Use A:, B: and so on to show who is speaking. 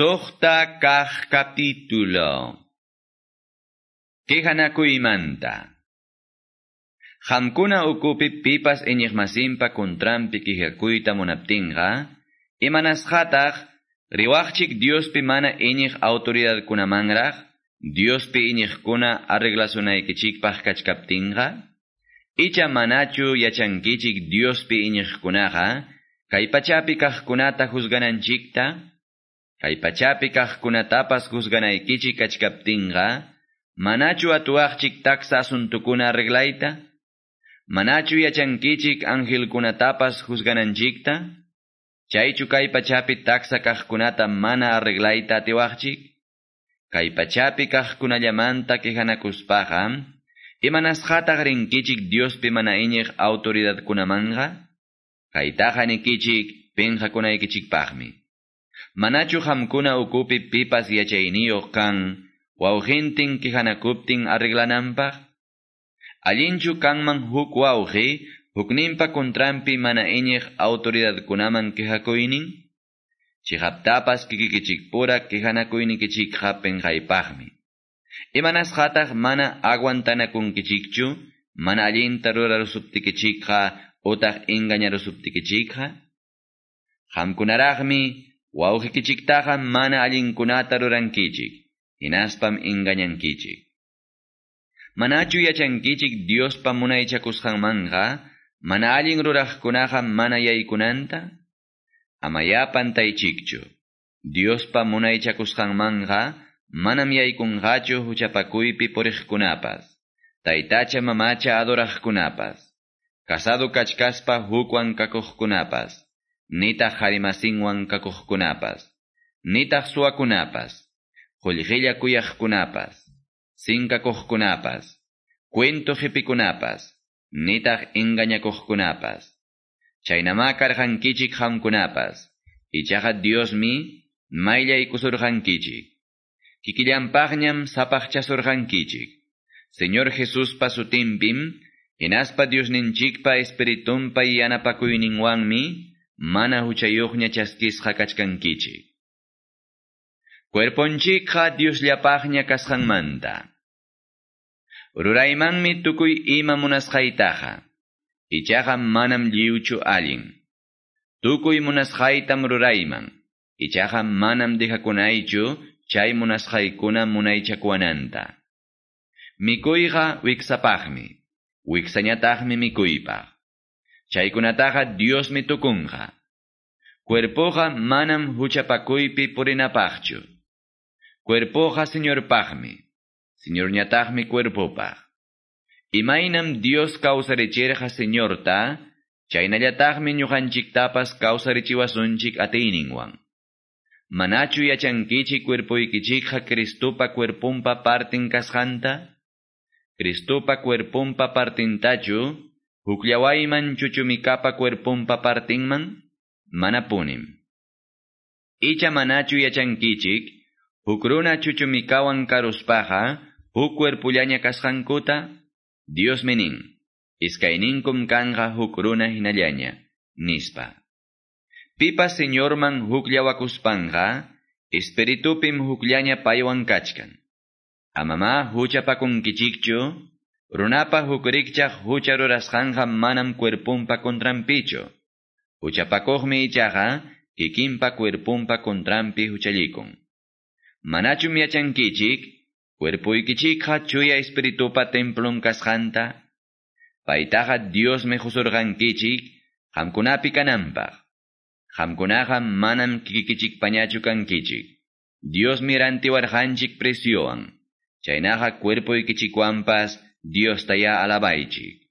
A: Sohta capítulo. Quejanakuymanta. Hamkuna ukupi pipas eñigmasimpa kontrampi kijakuyta munaptinga, imanashataq riwaqchik Diospi mana eñig autoridad kunamanraq, Diospi iñigkuna arreglasunaykichikpaq kachkaptinga, icha manachu yachankichik Diospi iñigkunaqa, kay pachapi kaqkunata juzgananchikta, kay pachapi kaqkunatapas juzganaykichik kachkaptinga, manachu atuaqchik taksa asuntukuna arreglayta, Manachu yachankichik angelkunatapas juzgananchikta? Chaychu kay pachapi taksa kaqkunata mana arreglayta atiwaqchik? Kay pachapi kaqkunallamanta quejanakuspaqa, imanasqataq rinkichik Diospi mana iñiq autoridadkunamanga? Kaytaqa nikichik pinqakunaykichikpaqmi. Manachu hamkuna ukupi pipas yachayniyuq kan, wawqintin quejanakuptin arreglananpaq? Allinchu kanman huk wawqi, hukninpa kontrampi mana iñiq autoridadkunaman quejakuynin? Chihaptapas kikikichikpura quejanakuynikichikqa penqaypaqmi. Imanasqataq mana aguantanakunkichikchu, mana allinta rurarusuptikichikqa utaq engañarusuptikichikqa? Qamkunaraqmi wawqikichiktaqa mana allinkunata rurankichik, hinaspam engañankichik. Manachu yachankichik Diospa munaychakusqanmanqa, mana allin ruraqkunaqa mana yaykunanta? Amayapan taychikchu. Diospa munaychakusqanmanqa, manam yaykunqachu huchapakuypi puriqkunapas. Taytacha mamacha adoraqkunapas. Casado kachkaspa hukwan kakuqkunapas. Nitaq harimasinwan kakuqkunapas. Nitaq suwakunapas. Qullqilla kuyaqkunapas sinkakuqkunapas, cuento qipikunapas, nitaq engañakuqkunapas. Chaynama karqankichik hamkunapas, ichaqa Diosmi mayllay Kikillanpaqñam sapaqchasurqankichik. Señor Jesús pasutinpim, hinaspa Diosninchikpa espiritumpa yanapakuyninwanmi, mana huchayuqña chaskisqa kachkankichik. Cuerponchikqa Diosllapaqña kasqanmanta. Ruraymanmi tukuy ima munasqaytaqa. Ichaqa manam lliwchu allin. Tukuy munasqaytam rurayman. Ichaqa manam dejakunaychu chay munasqaykuna munaychakwananta. Mikuyqa wiksapaqmi. Wiksañataqmi mikuypaq. Chaykunataqa Diosmi tukunqa. Cuerpoqa manam huchapakuypi purinapaqchu. Cuerpoqa Señor pagmi, Señor ñataqmi cuerpopaq. Imaynam Dios kawsarichirqa Señorta, chaynallataqmi ñuqanchiktapas kawsarichiwasunchik atiyninwan. Manachu yachankichik cuerpoykichikqa Cristupa cuerpunpa partin kasqanta? Cristupa cuerpunpa partintachu, huklawayman chuchumikapa cuerpunpa partinman? Manapunim. Icha manachu yachankichik, Hukruna chuchumikawan karuspaja, huk cuerpullaña Dios menin, iskayninkum kanja hukruna hinallaña, nispa. Pipa señorman hukllawakuspanja, espiritupim hukllaña paywan kachkan. Amama huchapakunkichikchu, runapa hukurikchaq hucharurasqanja manam cuerpumpa kontrampicho. Huchapakuqmi ichaqa, kikimpa cuerpumpa kontrampi huchallikun. Manachum yachankichik, cuerpuykichikqa chuya espiritupa templon kasqanta, paytaqa Dios me husurqankichik, hamkunapi kananpaq. Hamkunaqa manam kikikichik pañachu kankichik. Dios miranti warhanchik presioan. Chaynaqa cuerpuykichikwanpas Dios taya alabaychik.